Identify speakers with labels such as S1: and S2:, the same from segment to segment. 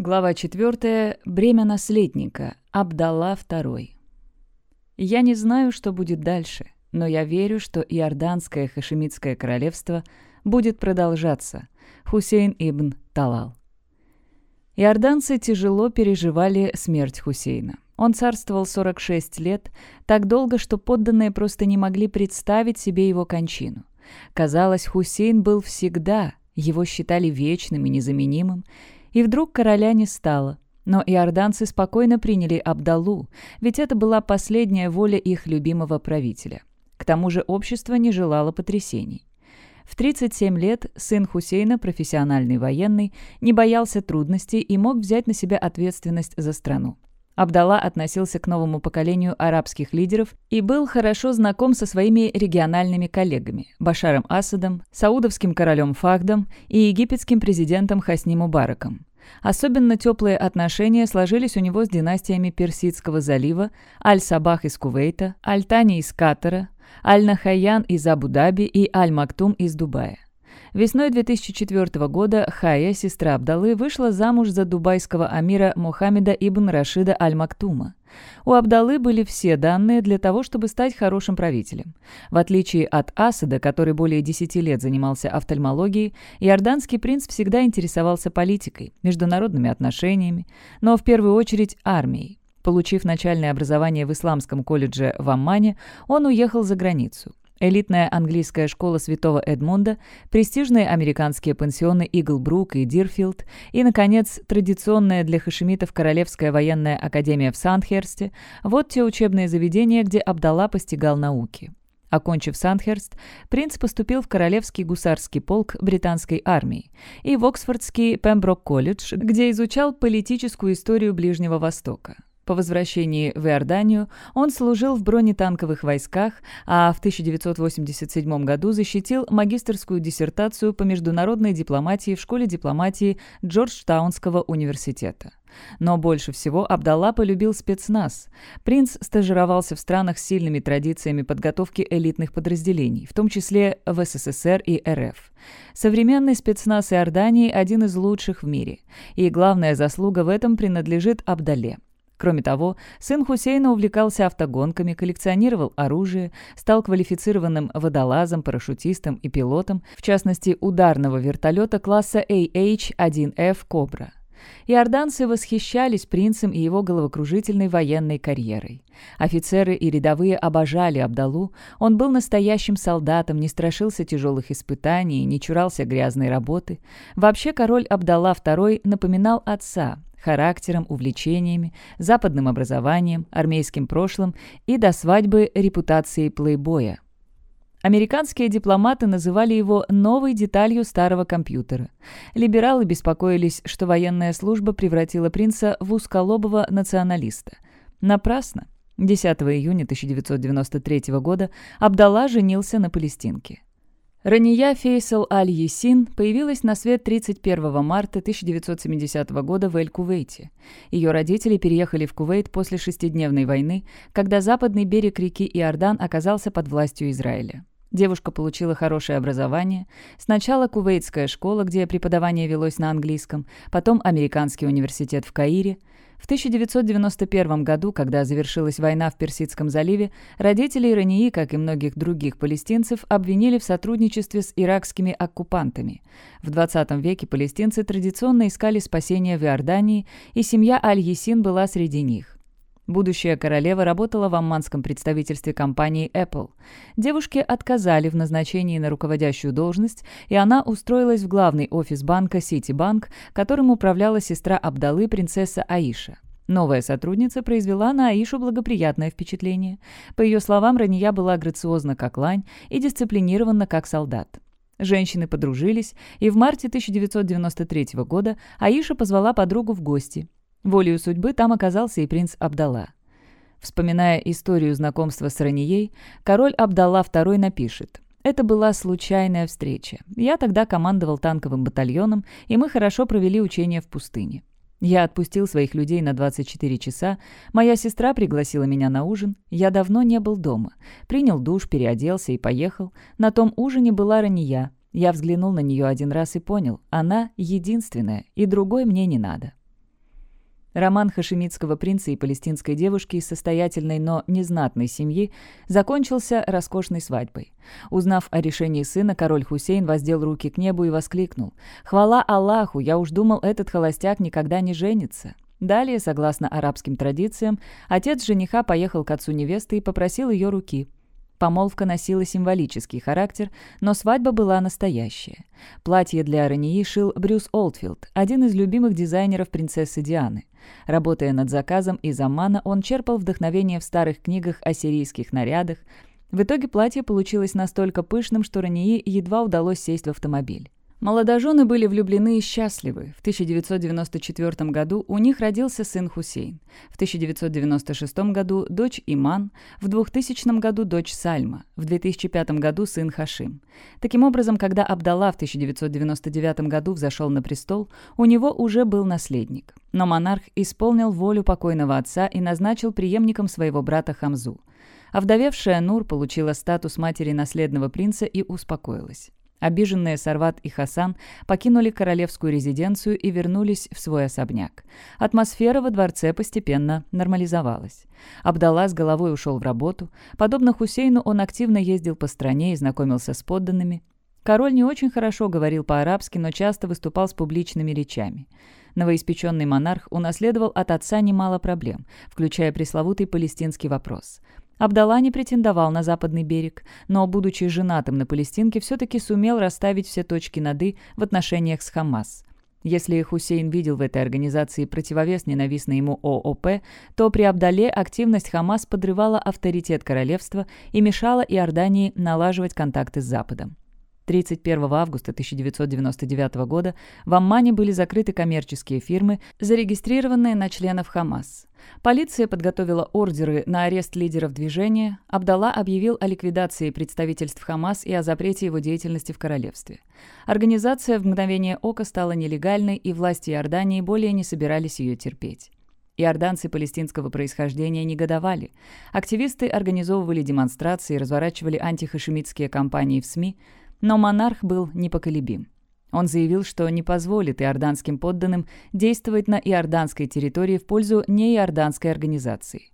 S1: Глава 4. Бремя наследника. Абдалла II. Я не знаю, что будет дальше, но я верю, что Иорданское хашемитское королевство будет продолжаться. Хусейн ибн Талал. Иорданцы тяжело переживали смерть Хусейна. Он царствовал 46 лет, так долго, что подданные просто не могли представить себе его кончину. Казалось, Хусейн был всегда, его считали вечным и незаменимым, и вдруг короля не стало. Но иорданцы спокойно приняли Абдалу, ведь это была последняя воля их любимого правителя. К тому же общество не желало потрясений. В 37 лет сын Хусейна, профессиональный военный, не боялся трудностей и мог взять на себя ответственность за страну. Абдалла относился к новому поколению арабских лидеров и был хорошо знаком со своими региональными коллегами – Башаром Асадом, саудовским королем Фахдом и египетским президентом Хасни Мубараком. Особенно теплые отношения сложились у него с династиями Персидского залива, Аль-Сабах из Кувейта, Аль-Тани из Катара, Аль-Нахаян из Абу-Даби и Аль-Мактум из Дубая. Весной 2004 года Хая, сестра Абдалы, вышла замуж за дубайского амира Мухаммеда ибн Рашида Аль-Мактума. У Абдалы были все данные для того, чтобы стать хорошим правителем. В отличие от Асада, который более 10 лет занимался офтальмологией, иорданский принц всегда интересовался политикой, международными отношениями, но в первую очередь армией. Получив начальное образование в Исламском колледже в Аммане, он уехал за границу. Элитная английская школа Святого Эдмунда, престижные американские пансионы Иглбрук и Дирфилд и, наконец, традиционная для хашемитов Королевская военная академия в Сандхерсте – вот те учебные заведения, где Абдалла постигал науки. Окончив Сандхерст, принц поступил в Королевский гусарский полк британской армии и в Оксфордский Пемброк-колледж, где изучал политическую историю Ближнего Востока. По возвращении в Иорданию он служил в бронетанковых войсках, а в 1987 году защитил магистерскую диссертацию по международной дипломатии в школе дипломатии Джорджтаунского университета. Но больше всего Абдалла полюбил спецназ. Принц стажировался в странах с сильными традициями подготовки элитных подразделений, в том числе в СССР и РФ. Современный спецназ Иордании – один из лучших в мире. И главная заслуга в этом принадлежит Абдале – Кроме того, сын Хусейна увлекался автогонками, коллекционировал оружие, стал квалифицированным водолазом, парашютистом и пилотом, в частности, ударного вертолета класса AH-1F «Кобра». Иорданцы восхищались принцем и его головокружительной военной карьерой. Офицеры и рядовые обожали Абдалу, он был настоящим солдатом, не страшился тяжелых испытаний, не чурался грязной работы. Вообще король Абдалла II напоминал отца, характером, увлечениями, западным образованием, армейским прошлым и до свадьбы репутацией плейбоя. Американские дипломаты называли его новой деталью старого компьютера. Либералы беспокоились, что военная служба превратила принца в узколобого националиста. Напрасно. 10 июня 1993 года Абдалла женился на палестинке. Рания Фейсал Аль-Есин появилась на свет 31 марта 1970 года в Эль-Кувейте. Ее родители переехали в Кувейт после шестидневной войны, когда западный берег реки Иордан оказался под властью Израиля. Девушка получила хорошее образование. Сначала кувейтская школа, где преподавание велось на английском, потом американский университет в Каире – в 1991 году, когда завершилась война в Персидском заливе, родители Ирании, как и многих других палестинцев, обвинили в сотрудничестве с иракскими оккупантами. В 20 веке палестинцы традиционно искали спасения в Иордании, и семья Аль-Есин была среди них. Будущая королева работала в амманском представительстве компании Apple. Девушке отказали в назначении на руководящую должность, и она устроилась в главный офис банка Ситибанк, которым управляла сестра Абдалы, принцесса Аиша. Новая сотрудница произвела на Аишу благоприятное впечатление. По ее словам, Рания была грациозна как лань и дисциплинирована как солдат. Женщины подружились, и в марте 1993 года Аиша позвала подругу в гости. Волею судьбы там оказался и принц Абдалла. Вспоминая историю знакомства с Ранией, король Абдалла II напишет «Это была случайная встреча. Я тогда командовал танковым батальоном, и мы хорошо провели учения в пустыне. Я отпустил своих людей на 24 часа, моя сестра пригласила меня на ужин, я давно не был дома. Принял душ, переоделся и поехал. На том ужине была Рания. Я взглянул на нее один раз и понял, она единственная, и другой мне не надо. Роман хашемитского принца и палестинской девушки из состоятельной, но незнатной семьи закончился роскошной свадьбой. Узнав о решении сына, король Хусейн воздел руки к небу и воскликнул «Хвала Аллаху! Я уж думал, этот холостяк никогда не женится». Далее, согласно арабским традициям, отец жениха поехал к отцу невесты и попросил ее руки. Помолвка носила символический характер, но свадьба была настоящая. Платье для Арании шил Брюс Олдфилд, один из любимых дизайнеров принцессы Дианы. Работая над заказом из Аммана, он черпал вдохновение в старых книгах о сирийских нарядах. В итоге платье получилось настолько пышным, что Рании едва удалось сесть в автомобиль. Молодожены были влюблены и счастливы. В 1994 году у них родился сын Хусейн. В 1996 году дочь Иман, в 2000 году дочь Сальма, в 2005 году сын Хашим. Таким образом, когда Абдалла в 1999 году взошел на престол, у него уже был наследник. Но монарх исполнил волю покойного отца и назначил преемником своего брата Хамзу. Овдовевшая Нур получила статус матери наследного принца и успокоилась. Обиженные Сарват и Хасан покинули королевскую резиденцию и вернулись в свой особняк. Атмосфера во дворце постепенно нормализовалась. Абдалла с головой ушел в работу. Подобно Хусейну, он активно ездил по стране и знакомился с подданными. Король не очень хорошо говорил по-арабски, но часто выступал с публичными речами. Новоиспеченный монарх унаследовал от отца немало проблем, включая пресловутый палестинский вопрос – Абдалла не претендовал на западный берег, но, будучи женатым на палестинке, все-таки сумел расставить все точки над «и» в отношениях с Хамас. Если Хусейн видел в этой организации противовес ненавистной ему ООП, то при Абдале активность Хамас подрывала авторитет королевства и мешала Иордании налаживать контакты с Западом. 31 августа 1999 года в Аммане были закрыты коммерческие фирмы, зарегистрированные на членов Хамас. Полиция подготовила ордеры на арест лидеров движения, Абдалла объявил о ликвидации представительств Хамас и о запрете его деятельности в королевстве. Организация в мгновение ока стала нелегальной, и власти Иордании более не собирались ее терпеть. Иорданцы палестинского происхождения негодовали. Активисты организовывали демонстрации, разворачивали антихашемитские кампании в СМИ, но монарх был непоколебим. Он заявил, что не позволит иорданским подданным действовать на иорданской территории в пользу неиорданской организации.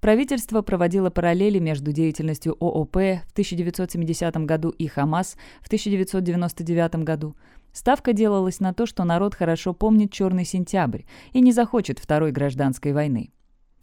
S1: Правительство проводило параллели между деятельностью ООП в 1970 году и Хамас в 1999 году. Ставка делалась на то, что народ хорошо помнит «Черный сентябрь» и не захочет второй гражданской войны.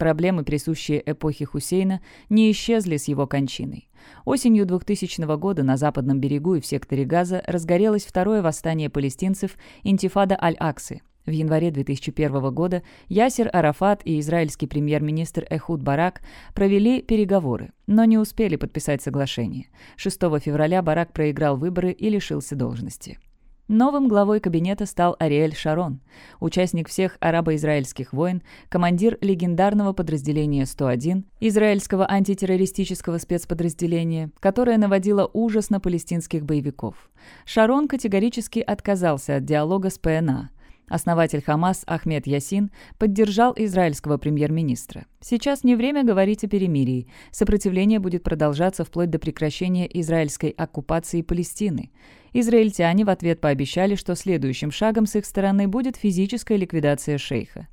S1: Проблемы, присущие эпохе Хусейна, не исчезли с его кончиной. Осенью 2000 года на западном берегу и в секторе Газа разгорелось второе восстание палестинцев «Интифада Аль-Аксы». В январе 2001 года Ясер Арафат и израильский премьер-министр Эхуд Барак провели переговоры, но не успели подписать соглашение. 6 февраля Барак проиграл выборы и лишился должности. Новым главой кабинета стал Ариэль Шарон, участник всех арабо-израильских войн, командир легендарного подразделения 101, израильского антитеррористического спецподразделения, которое наводило ужас на палестинских боевиков. Шарон категорически отказался от диалога с ПНА – Основатель Хамас Ахмед Ясин поддержал израильского премьер-министра. Сейчас не время говорить о перемирии. Сопротивление будет продолжаться вплоть до прекращения израильской оккупации Палестины. Израильтяне в ответ пообещали, что следующим шагом с их стороны будет физическая ликвидация шейха.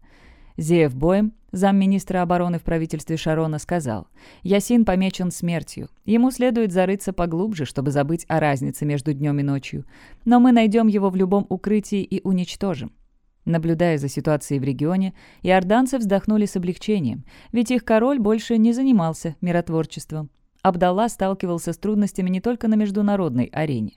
S1: Зеев Боем, замминистра обороны в правительстве Шарона, сказал, «Ясин помечен смертью. Ему следует зарыться поглубже, чтобы забыть о разнице между днем и ночью. Но мы найдем его в любом укрытии и уничтожим. Наблюдая за ситуацией в регионе, иорданцы вздохнули с облегчением, ведь их король больше не занимался миротворчеством. Абдалла сталкивался с трудностями не только на международной арене.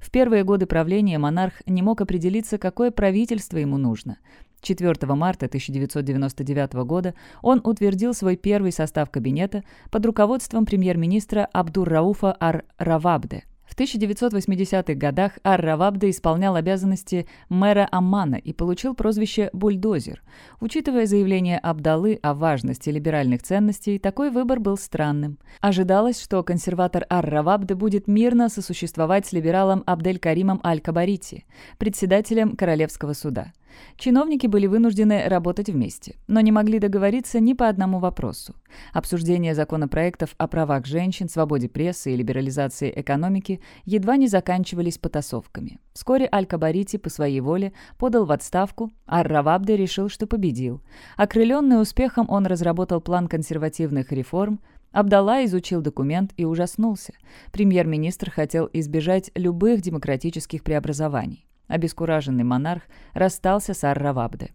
S1: В первые годы правления монарх не мог определиться, какое правительство ему нужно. 4 марта 1999 года он утвердил свой первый состав кабинета под руководством премьер-министра Абдур-Рауфа Ар-Равабде – в 1980-х годах Ар-Равабда исполнял обязанности мэра Аммана и получил прозвище «бульдозер». Учитывая заявление Абдалы о важности либеральных ценностей, такой выбор был странным. Ожидалось, что консерватор Ар-Равабда будет мирно сосуществовать с либералом Абдель-Каримом Аль-Кабарити, председателем Королевского суда. Чиновники были вынуждены работать вместе, но не могли договориться ни по одному вопросу. Обсуждение законопроектов о правах женщин, свободе прессы и либерализации экономики едва не заканчивались потасовками. Вскоре Аль-Кабарити по своей воле подал в отставку, а Ар-Равабде решил, что победил. Окрыленный успехом он разработал план консервативных реформ, Абдалла изучил документ и ужаснулся. Премьер-министр хотел избежать любых демократических преобразований. Обескураженный монарх расстался с Ар-Равабде.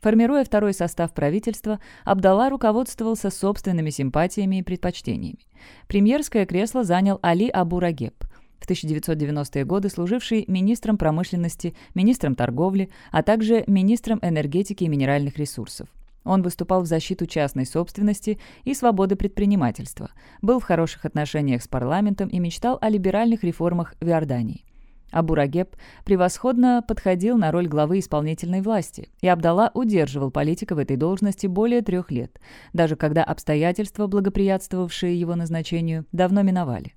S1: Формируя второй состав правительства, Абдалла руководствовался собственными симпатиями и предпочтениями. Премьерское кресло занял Али Абу-Рагеб, в 1990-е годы служивший министром промышленности, министром торговли, а также министром энергетики и минеральных ресурсов. Он выступал в защиту частной собственности и свободы предпринимательства, был в хороших отношениях с парламентом и мечтал о либеральных реформах в Иордании. Абурагеб превосходно подходил на роль главы исполнительной власти, и Абдалла удерживал политика в этой должности более трех лет, даже когда обстоятельства, благоприятствовавшие его назначению, давно миновали.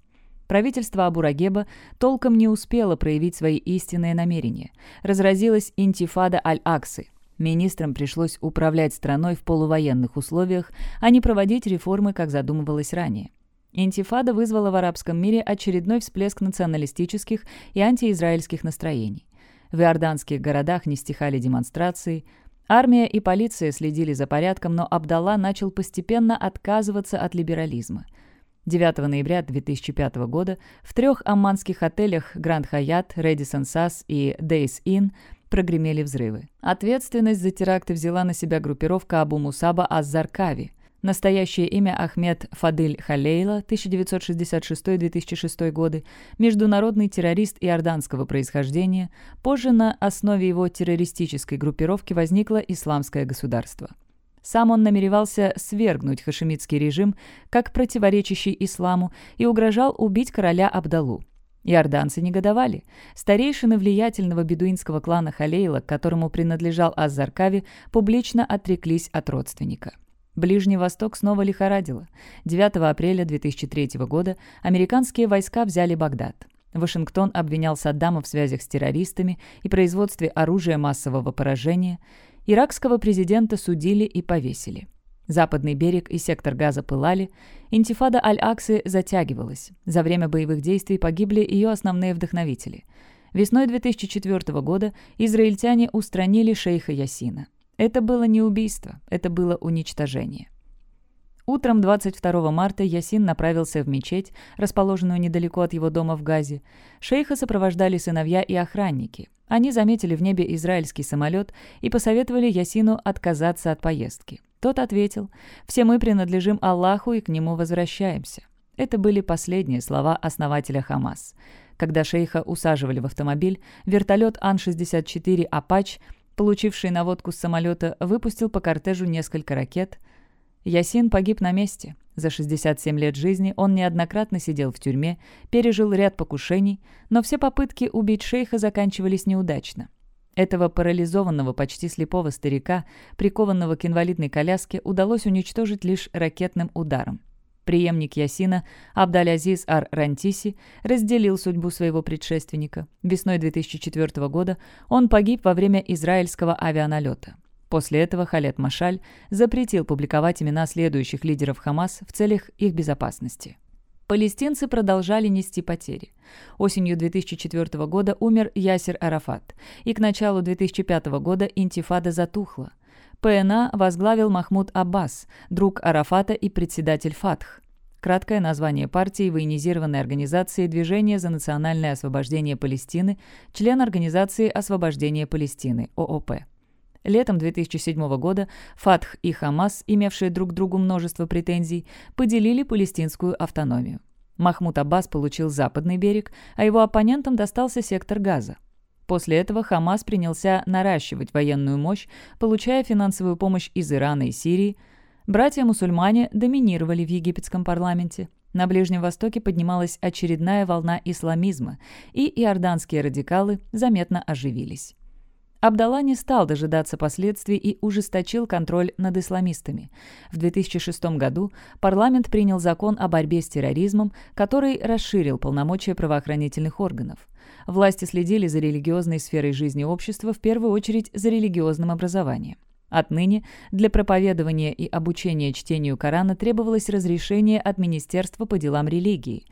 S1: Правительство Абурагеба толком не успело проявить свои истинные намерения. Разразилась интифада Аль-Аксы. Министрам пришлось управлять страной в полувоенных условиях, а не проводить реформы, как задумывалось ранее. Интифада вызвала в арабском мире очередной всплеск националистических и антиизраильских настроений. В иорданских городах не стихали демонстрации, армия и полиция следили за порядком, но Абдалла начал постепенно отказываться от либерализма. 9 ноября 2005 года в трех амманских отелях Гранд Хаят, Редисон Сас и Дейс Inn прогремели взрывы. Ответственность за теракты взяла на себя группировка Абу Мусаба Аззаркави – Настоящее имя Ахмед Фадыль Халейла, 1966-2006 годы, международный террорист иорданского происхождения, позже на основе его террористической группировки возникло Исламское государство. Сам он намеревался свергнуть хашемитский режим как противоречащий исламу и угрожал убить короля Абдалу. Иорданцы негодовали. Старейшины влиятельного бедуинского клана Халейла, к которому принадлежал Аззаркави, публично отреклись от родственника. Ближний Восток снова лихорадило. 9 апреля 2003 года американские войска взяли Багдад. Вашингтон обвинял Саддама в связях с террористами и производстве оружия массового поражения. Иракского президента судили и повесили. Западный берег и сектор Газа пылали. Интифада Аль-Аксы затягивалась. За время боевых действий погибли ее основные вдохновители. Весной 2004 года израильтяне устранили шейха Ясина. Это было не убийство, это было уничтожение. Утром 22 марта Ясин направился в мечеть, расположенную недалеко от его дома в Газе. Шейха сопровождали сыновья и охранники. Они заметили в небе израильский самолет и посоветовали Ясину отказаться от поездки. Тот ответил, «Все мы принадлежим Аллаху и к нему возвращаемся». Это были последние слова основателя Хамас. Когда шейха усаживали в автомобиль, вертолет Ан-64 «Апач» получивший наводку с самолета, выпустил по кортежу несколько ракет. Ясин погиб на месте. За 67 лет жизни он неоднократно сидел в тюрьме, пережил ряд покушений, но все попытки убить шейха заканчивались неудачно. Этого парализованного, почти слепого старика, прикованного к инвалидной коляске, удалось уничтожить лишь ракетным ударом. Преемник Ясина, Абдаль-Азиз Ар-Рантиси, разделил судьбу своего предшественника. Весной 2004 года он погиб во время израильского авианалета. После этого Халет Машаль запретил публиковать имена следующих лидеров Хамас в целях их безопасности. Палестинцы продолжали нести потери. Осенью 2004 года умер Ясер Арафат, и к началу 2005 года интифада затухла. ПНА возглавил Махмуд Аббас, друг Арафата и председатель ФАТХ. Краткое название партии военизированной организации «Движение за национальное освобождение Палестины», член Организации освобождения Палестины, ООП. Летом 2007 года ФАТХ и Хамас, имевшие друг другу множество претензий, поделили палестинскую автономию. Махмуд Аббас получил западный берег, а его оппонентам достался сектор Газа. После этого Хамас принялся наращивать военную мощь, получая финансовую помощь из Ирана и Сирии. Братья-мусульмане доминировали в египетском парламенте. На Ближнем Востоке поднималась очередная волна исламизма, и иорданские радикалы заметно оживились. Абдалла не стал дожидаться последствий и ужесточил контроль над исламистами. В 2006 году парламент принял закон о борьбе с терроризмом, который расширил полномочия правоохранительных органов. Власти следили за религиозной сферой жизни общества, в первую очередь за религиозным образованием. Отныне для проповедования и обучения чтению Корана требовалось разрешение от Министерства по делам религии.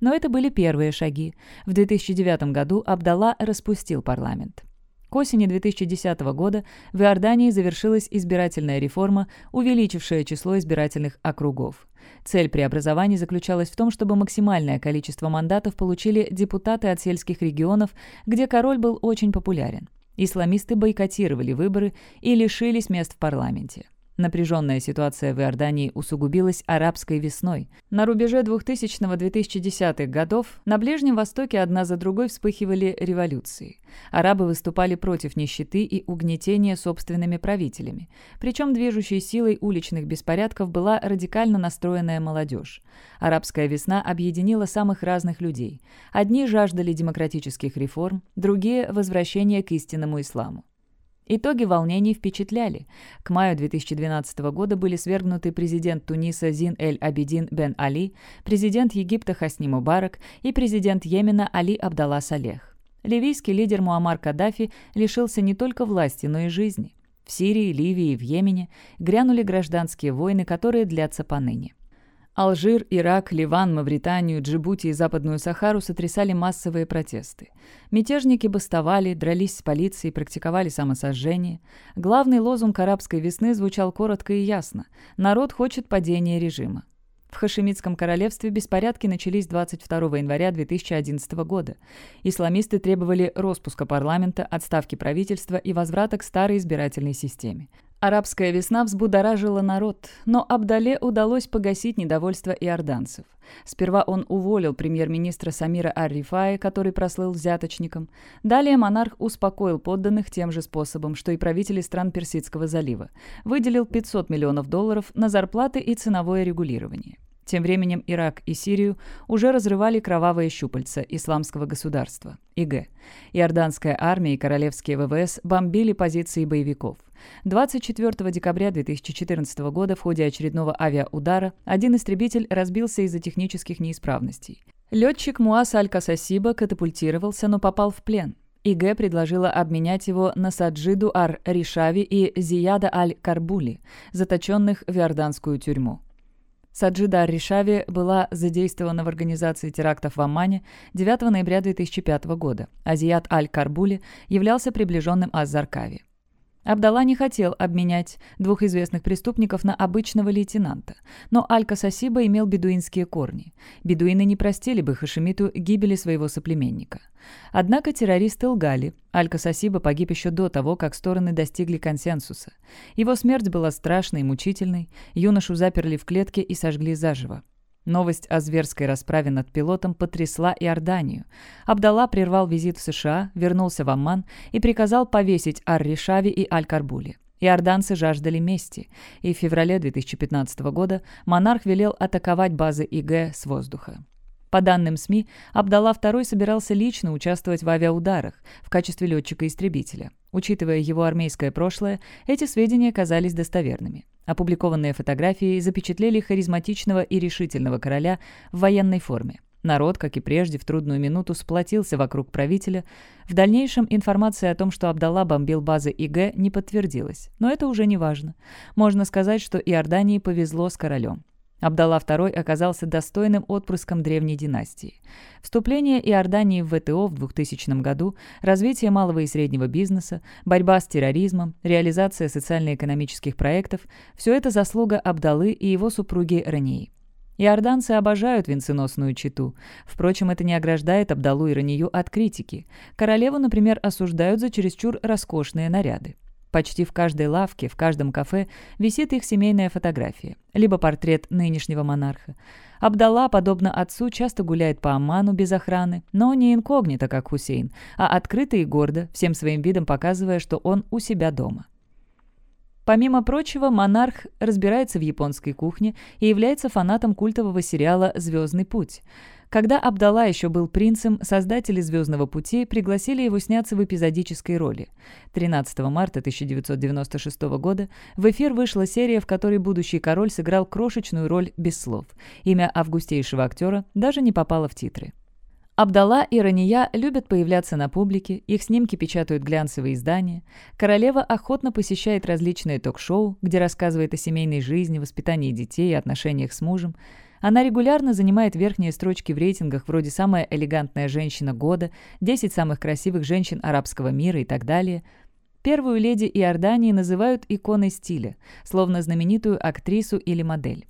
S1: Но это были первые шаги. В 2009 году Абдалла распустил парламент. К осени 2010 года в Иордании завершилась избирательная реформа, увеличившая число избирательных округов. Цель преобразований заключалась в том, чтобы максимальное количество мандатов получили депутаты от сельских регионов, где король был очень популярен. Исламисты бойкотировали выборы и лишились мест в парламенте. Напряженная ситуация в Иордании усугубилась арабской весной. На рубеже 2000-2010-х годов на Ближнем Востоке одна за другой вспыхивали революции. Арабы выступали против нищеты и угнетения собственными правителями. Причем движущей силой уличных беспорядков была радикально настроенная молодежь. Арабская весна объединила самых разных людей. Одни жаждали демократических реформ, другие – возвращения к истинному исламу. Итоги волнений впечатляли. К маю 2012 года были свергнуты президент Туниса Зин Эль-Абидин Бен Али, президент Египта Хасни Мубарак и президент Йемена Али Абдалла Салех. Ливийский лидер Муаммар Каддафи лишился не только власти, но и жизни. В Сирии, Ливии и в Йемене грянули гражданские войны, которые длятся поныне. Алжир, Ирак, Ливан, Мавританию, Джибути и Западную Сахару сотрясали массовые протесты. Мятежники бастовали, дрались с полицией, практиковали самосожжение. Главный лозунг арабской весны звучал коротко и ясно – «Народ хочет падения режима». В Хашемитском королевстве беспорядки начались 22 января 2011 года. Исламисты требовали распуска парламента, отставки правительства и возврата к старой избирательной системе. Арабская весна взбудоражила народ, но Абдале удалось погасить недовольство иорданцев. Сперва он уволил премьер-министра Самира Ар-Рифая, который прослыл взяточником. Далее монарх успокоил подданных тем же способом, что и правители стран Персидского залива. Выделил 500 миллионов долларов на зарплаты и ценовое регулирование. Тем временем Ирак и Сирию уже разрывали кровавые щупальца исламского государства, ИГ. Иорданская армия и королевские ВВС бомбили позиции боевиков. 24 декабря 2014 года в ходе очередного авиаудара один истребитель разбился из-за технических неисправностей. Летчик Муас Аль-Касасиба катапультировался, но попал в плен. ИГ предложила обменять его на Саджиду Ар-Ришави и Зияда Аль-Карбули, заточенных в иорданскую тюрьму. Саджида Ришави была задействована в организации терактов в Аммане 9 ноября 2005 года. Азиат Аль-Карбули являлся приближенным Аз-Заркави. Абдалла не хотел обменять двух известных преступников на обычного лейтенанта, но Аль-Касасиба имел бедуинские корни. Бедуины не простили бы Хашемиту гибели своего соплеменника. Однако террористы лгали. Аль-Касасиба погиб еще до того, как стороны достигли консенсуса. Его смерть была страшной и мучительной, юношу заперли в клетке и сожгли заживо. Новость о зверской расправе над пилотом потрясла Иорданию. Абдалла прервал визит в США, вернулся в Амман и приказал повесить Ар-Ришави и Аль-Карбули. Иорданцы жаждали мести, и в феврале 2015 года монарх велел атаковать базы ИГ с воздуха. По данным СМИ, Абдалла II собирался лично участвовать в авиаударах в качестве летчика-истребителя. Учитывая его армейское прошлое, эти сведения казались достоверными. Опубликованные фотографии запечатлели харизматичного и решительного короля в военной форме. Народ, как и прежде, в трудную минуту сплотился вокруг правителя. В дальнейшем информация о том, что Абдалла бомбил базы ИГ, не подтвердилась. Но это уже не важно. Можно сказать, что Иордании повезло с королем. Абдалла II оказался достойным отпрыском древней династии. Вступление Иордании в ВТО в 2000 году, развитие малого и среднего бизнеса, борьба с терроризмом, реализация социально-экономических проектов – все это заслуга Абдалы и его супруги Рании. Иорданцы обожают венценосную читу. Впрочем, это не ограждает Абдалу и Ранию от критики. Королеву, например, осуждают за чересчур роскошные наряды. Почти в каждой лавке, в каждом кафе висит их семейная фотография, либо портрет нынешнего монарха. Абдалла, подобно отцу, часто гуляет по Амману без охраны, но не инкогнито, как Хусейн, а открыто и гордо, всем своим видом показывая, что он у себя дома. Помимо прочего, монарх разбирается в японской кухне и является фанатом культового сериала «Звездный путь». Когда Абдалла еще был принцем, создатели «Звездного пути» пригласили его сняться в эпизодической роли. 13 марта 1996 года в эфир вышла серия, в которой будущий король сыграл крошечную роль без слов. Имя августейшего актера даже не попало в титры. Абдалла и Рания любят появляться на публике, их снимки печатают глянцевые издания. Королева охотно посещает различные ток-шоу, где рассказывает о семейной жизни, воспитании детей и отношениях с мужем. Она регулярно занимает верхние строчки в рейтингах вроде «Самая элегантная женщина года», «10 самых красивых женщин арабского мира» и так далее. Первую леди Иордании называют иконой стиля, словно знаменитую актрису или модель.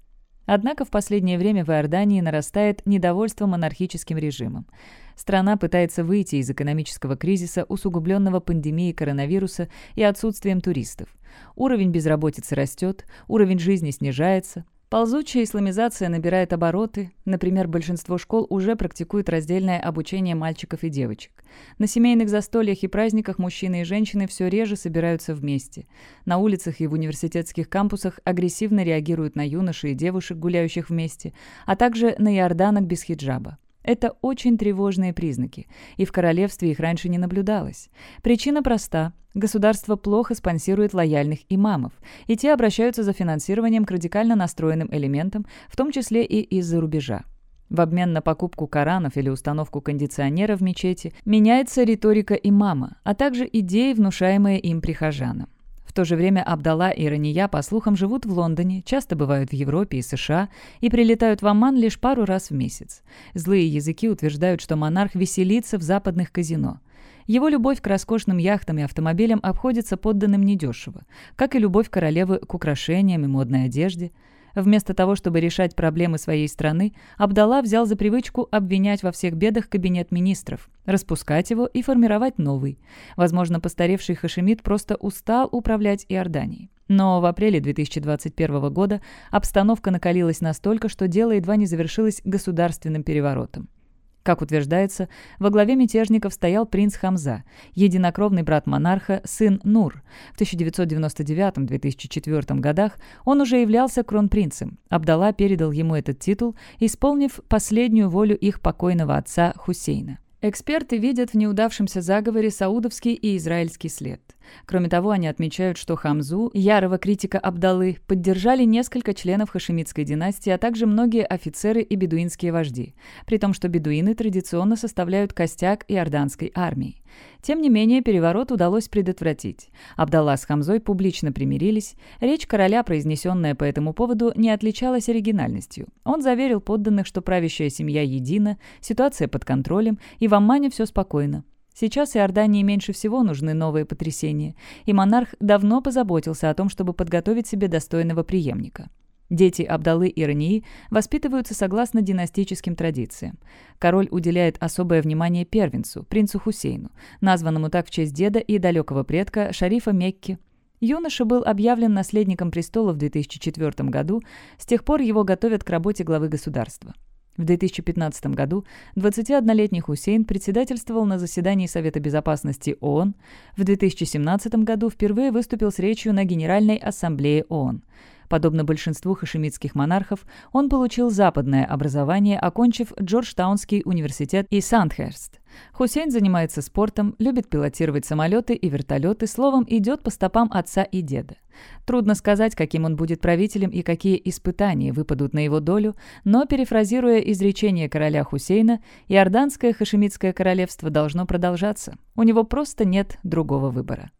S1: Однако в последнее время в Иордании нарастает недовольство монархическим режимом. Страна пытается выйти из экономического кризиса, усугубленного пандемией коронавируса и отсутствием туристов. Уровень безработицы растет, уровень жизни снижается, Ползучая исламизация набирает обороты. Например, большинство школ уже практикуют раздельное обучение мальчиков и девочек. На семейных застольях и праздниках мужчины и женщины все реже собираются вместе. На улицах и в университетских кампусах агрессивно реагируют на юношей и девушек, гуляющих вместе, а также на иорданок без хиджаба. Это очень тревожные признаки, и в королевстве их раньше не наблюдалось. Причина проста. Государство плохо спонсирует лояльных имамов, и те обращаются за финансированием к радикально настроенным элементам, в том числе и из-за рубежа. В обмен на покупку Коранов или установку кондиционера в мечети меняется риторика имама, а также идеи, внушаемые им прихожанам. То же время Абдалла и Рания, по слухам, живут в Лондоне, часто бывают в Европе и США и прилетают в Оман лишь пару раз в месяц. Злые языки утверждают, что монарх веселится в западных казино. Его любовь к роскошным яхтам и автомобилям обходится подданным недешево, как и любовь королевы к украшениям и модной одежде – Вместо того, чтобы решать проблемы своей страны, Абдалла взял за привычку обвинять во всех бедах кабинет министров, распускать его и формировать новый. Возможно, постаревший Хашемит просто устал управлять Иорданией. Но в апреле 2021 года обстановка накалилась настолько, что дело едва не завершилось государственным переворотом. Как утверждается, во главе мятежников стоял принц Хамза, единокровный брат монарха, сын Нур. В 1999-2004 годах он уже являлся кронпринцем. Абдалла передал ему этот титул, исполнив последнюю волю их покойного отца Хусейна. Эксперты видят в неудавшемся заговоре саудовский и израильский след. Кроме того, они отмечают, что Хамзу, ярого критика Абдалы, поддержали несколько членов хашемитской династии, а также многие офицеры и бедуинские вожди, при том, что бедуины традиционно составляют костяк иорданской армии. Тем не менее, переворот удалось предотвратить. Абдалла с Хамзой публично примирились. Речь короля, произнесенная по этому поводу, не отличалась оригинальностью. Он заверил подданных, что правящая семья едина, ситуация под контролем, и в Аммане все спокойно. Сейчас Иордании меньше всего нужны новые потрясения, и монарх давно позаботился о том, чтобы подготовить себе достойного преемника. Дети Абдалы и Рании воспитываются согласно династическим традициям. Король уделяет особое внимание первенцу, принцу Хусейну, названному так в честь деда и далекого предка Шарифа Мекки. Юноша был объявлен наследником престола в 2004 году, с тех пор его готовят к работе главы государства. В 2015 году 21-летний Хусейн председательствовал на заседании Совета безопасности ООН. В 2017 году впервые выступил с речью на Генеральной ассамблее ООН. Подобно большинству хашемитских монархов, он получил западное образование, окончив Джорджтаунский университет и Сандхерст. Хусейн занимается спортом, любит пилотировать самолеты и вертолеты, словом, идет по стопам отца и деда. Трудно сказать, каким он будет правителем и какие испытания выпадут на его долю, но, перефразируя изречение короля Хусейна, иорданское хашемитское королевство должно продолжаться. У него просто нет другого выбора.